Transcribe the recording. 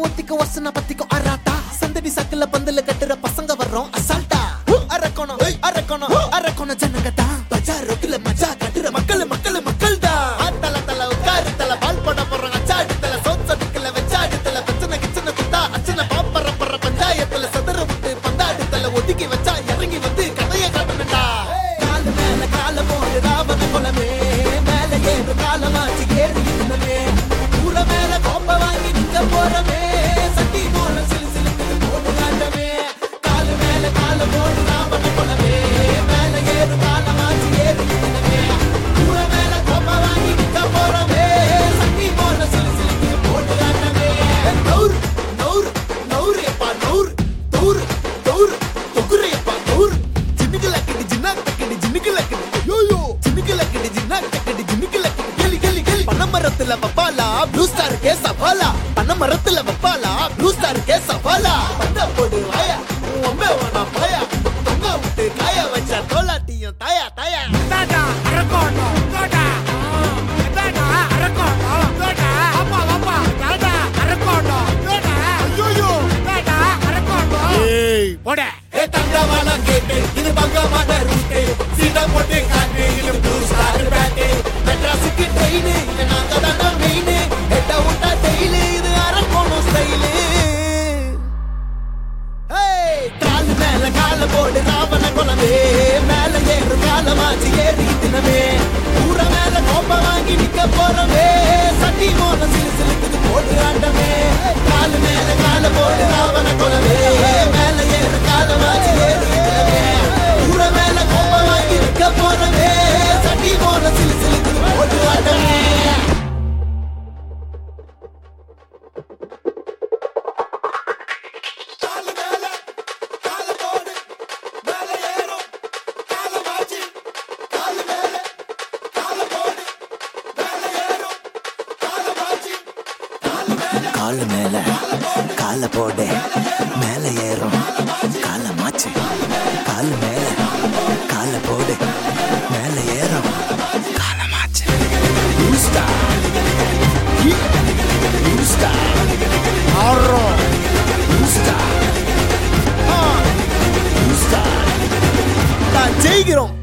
ஒத்திக்கும் ஒத்திக்கும் ஒசன பத்திக்கும் அராட்டா சந்தடி சாக்குல பந்தல கட்டுற பசங்க வர்றோம். அசால்ட்டா. அரக்கோணம் அரக்கோணம் அரக்கோணம் ஜனங்கதா பஜார் ரோட்டுல ப்ளூ ஸ்டார் கே சவாலா? பண்ண மரத்துல வப்பாலா ப்ளூ ஸ்டார் கே சவாலா? வந்த போடு வாயா. உம்மே வேணா பாயா. தொங்க விட்டு காய வச்ச தோலாட்டியும் தாயா தாயா. தாடா அரக்கோட்டம் தாடா தாடா அரக்கோட்டம் தாடா அப்பா அப்பா தாடா அரக்கோட்டம் தாடா ஐயோ தாடா அரக்கோட்டம் ஏய். போடா. ஏ தங்கமான கேட்டு இது பங்கமான ரூட்டு. சீதா போட்டு கால மேல கால போட மேல ஏறும். கால மாச்சு. கால மேல கால போட மேல ஏறும். கால மாச்சு. ஆடுறோம் ஜெயிக்கிறோம்.